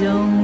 don't